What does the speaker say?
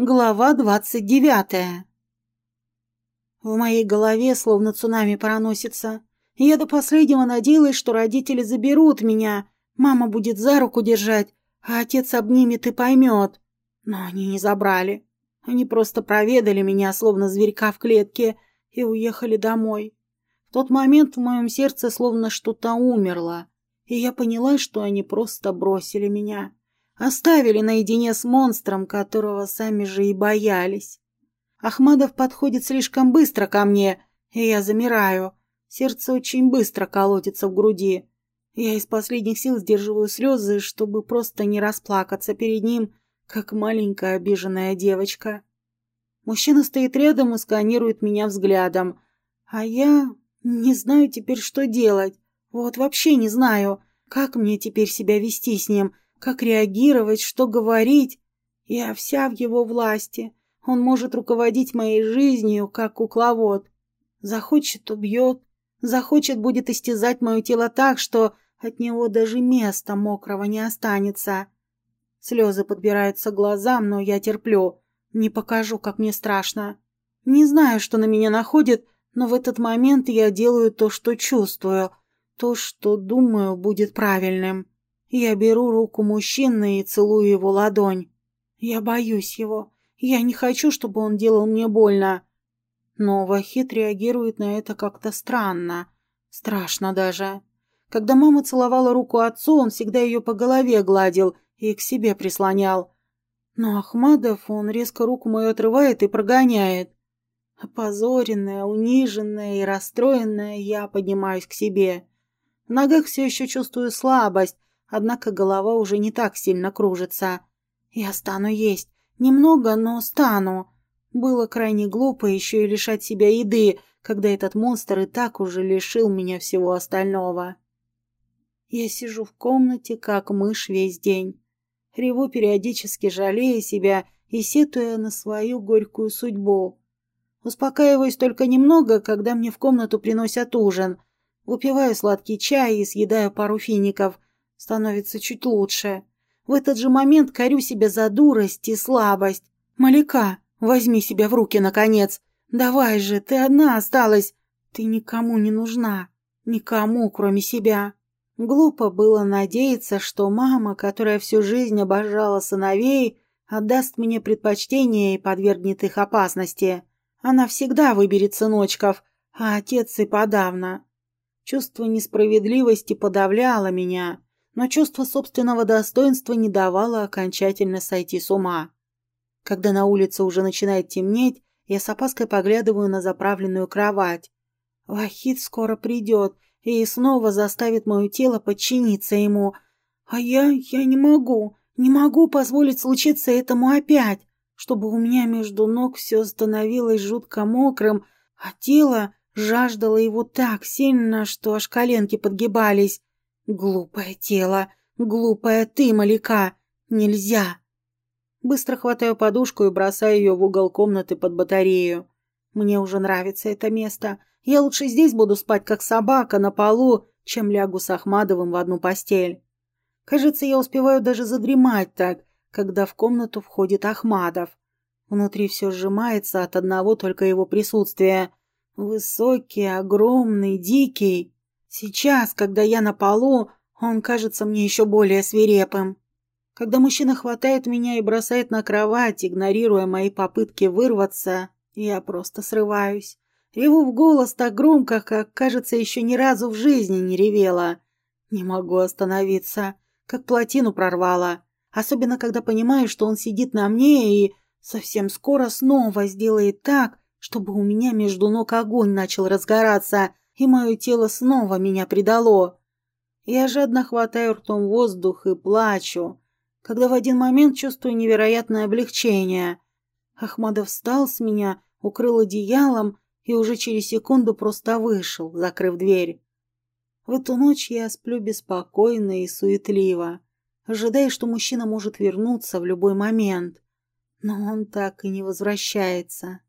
Глава двадцать девятая. В моей голове словно цунами проносится. Я до последнего надеялась, что родители заберут меня, мама будет за руку держать, а отец обнимет и поймет. Но они не забрали. Они просто проведали меня, словно зверька в клетке, и уехали домой. В тот момент в моем сердце словно что-то умерло, и я поняла, что они просто бросили меня. Оставили наедине с монстром, которого сами же и боялись. Ахмадов подходит слишком быстро ко мне, и я замираю. Сердце очень быстро колотится в груди. Я из последних сил сдерживаю слезы, чтобы просто не расплакаться перед ним, как маленькая обиженная девочка. Мужчина стоит рядом и сканирует меня взглядом, а я не знаю теперь, что делать. Вот вообще не знаю, как мне теперь себя вести с ним — как реагировать, что говорить? Я вся в его власти. Он может руководить моей жизнью, как кукловод. Захочет — убьет. Захочет — будет истязать мое тело так, что от него даже места мокрого не останется. Слезы подбираются к глазам, но я терплю. Не покажу, как мне страшно. Не знаю, что на меня находит, но в этот момент я делаю то, что чувствую, то, что думаю будет правильным. Я беру руку мужчины и целую его ладонь. Я боюсь его. Я не хочу, чтобы он делал мне больно. Но Вахид реагирует на это как-то странно. Страшно даже. Когда мама целовала руку отцу, он всегда ее по голове гладил и к себе прислонял. Но Ахмадов, он резко руку мою отрывает и прогоняет. Опозоренная, униженная и расстроенная, я поднимаюсь к себе. В ногах все еще чувствую слабость, однако голова уже не так сильно кружится. Я стану есть. Немного, но стану. Было крайне глупо еще и лишать себя еды, когда этот монстр и так уже лишил меня всего остального. Я сижу в комнате, как мышь весь день. Реву периодически, жалея себя и сетуя на свою горькую судьбу. Успокаиваюсь только немного, когда мне в комнату приносят ужин. Выпиваю сладкий чай и съедаю пару фиников – Становится чуть лучше. В этот же момент корю себя за дурость и слабость. «Маляка, возьми себя в руки, наконец! Давай же, ты одна осталась! Ты никому не нужна! Никому, кроме себя!» Глупо было надеяться, что мама, которая всю жизнь обожала сыновей, отдаст мне предпочтение и подвергнет их опасности. Она всегда выберет сыночков, а отец и подавно. Чувство несправедливости подавляло меня но чувство собственного достоинства не давало окончательно сойти с ума. Когда на улице уже начинает темнеть, я с опаской поглядываю на заправленную кровать. Вахид скоро придет и снова заставит мое тело подчиниться ему. А я... я не могу, не могу позволить случиться этому опять, чтобы у меня между ног все становилось жутко мокрым, а тело жаждало его так сильно, что аж коленки подгибались. Глупое тело, глупая ты, Маляка, нельзя. Быстро хватаю подушку и бросаю ее в угол комнаты под батарею. Мне уже нравится это место. Я лучше здесь буду спать, как собака, на полу, чем лягу с Ахмадовым в одну постель. Кажется, я успеваю даже задремать так, когда в комнату входит Ахмадов. Внутри все сжимается от одного только его присутствия. Высокий, огромный, дикий. Сейчас, когда я на полу, он кажется мне еще более свирепым. Когда мужчина хватает меня и бросает на кровать, игнорируя мои попытки вырваться, я просто срываюсь. Реву в голос так громко, как, кажется, еще ни разу в жизни не ревела. Не могу остановиться, как плотину прорвала. Особенно, когда понимаю, что он сидит на мне и совсем скоро снова сделает так, чтобы у меня между ног огонь начал разгораться, и мое тело снова меня предало. Я жадно хватаю ртом воздух и плачу, когда в один момент чувствую невероятное облегчение. Ахмадов встал с меня, укрыл одеялом и уже через секунду просто вышел, закрыв дверь. В эту ночь я сплю беспокойно и суетливо, ожидая, что мужчина может вернуться в любой момент. Но он так и не возвращается.